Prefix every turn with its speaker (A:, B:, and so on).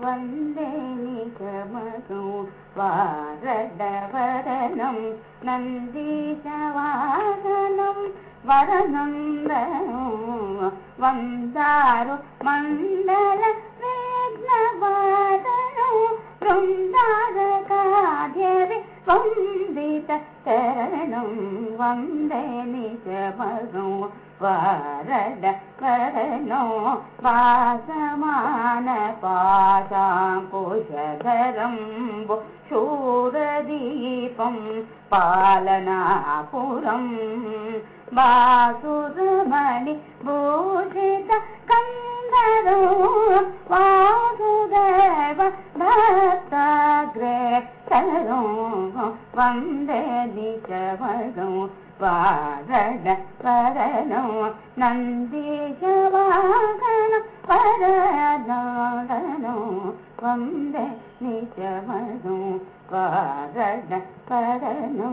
A: वन्दे निगमगौ वारडवरनं नन्दीशवाहनं वरनन्द वन्दारु मण्डल वेग्नवादनो बृन्दारकाध्यवि वन्दित वन्दे निगमगौ वरड वरनो वासमान पाशाङ्कुशधरम्बु शूरदीपं पालनापुरम् वासुरमणि भूषित വന്ദതികവളും വാഴട പരനോ നന്ദിജവാഗണ പരനാടനോ വന്ദ നിജവളും വാഴട പരനോ